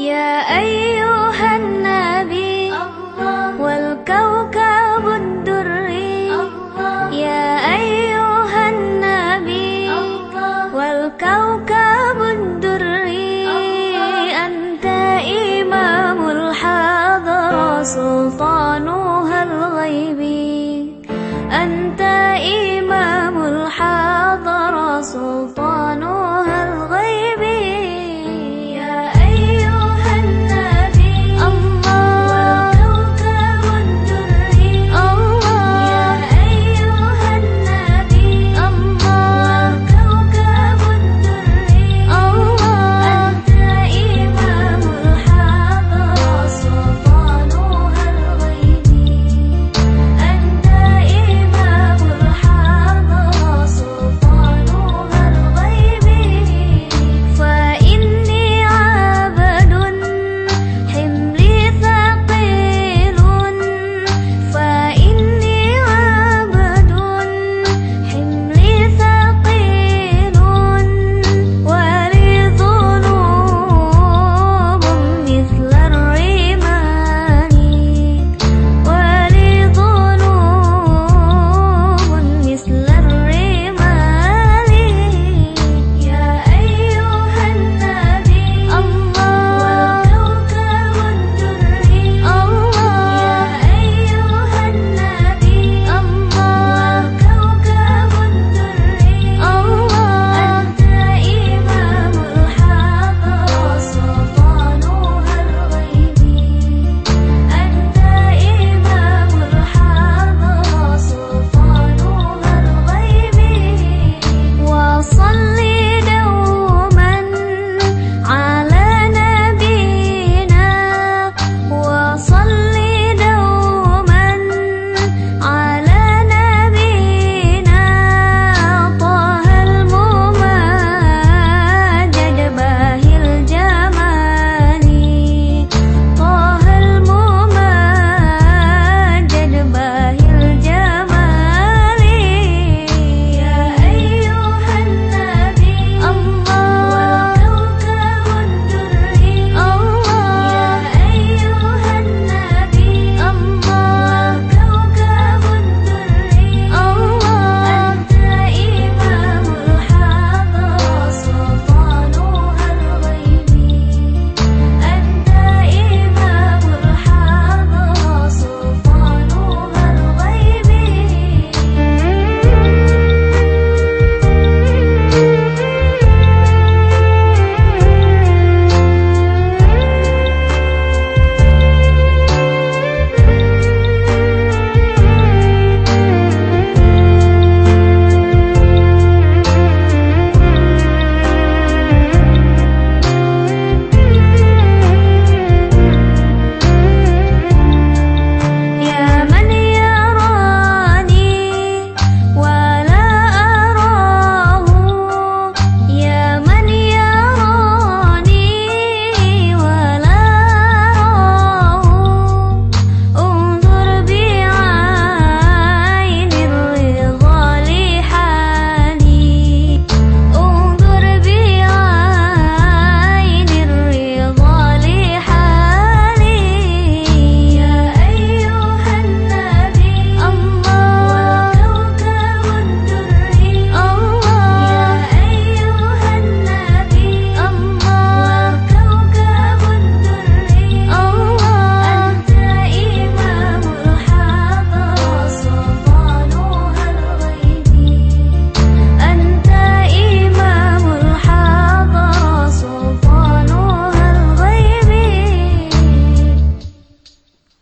يا أيها النبي والكوكب الدري. يا أيها النبي والكوكب الدري. أنت إمام الحضر سلطانها الغيبي أنت إمام الحضر سلطان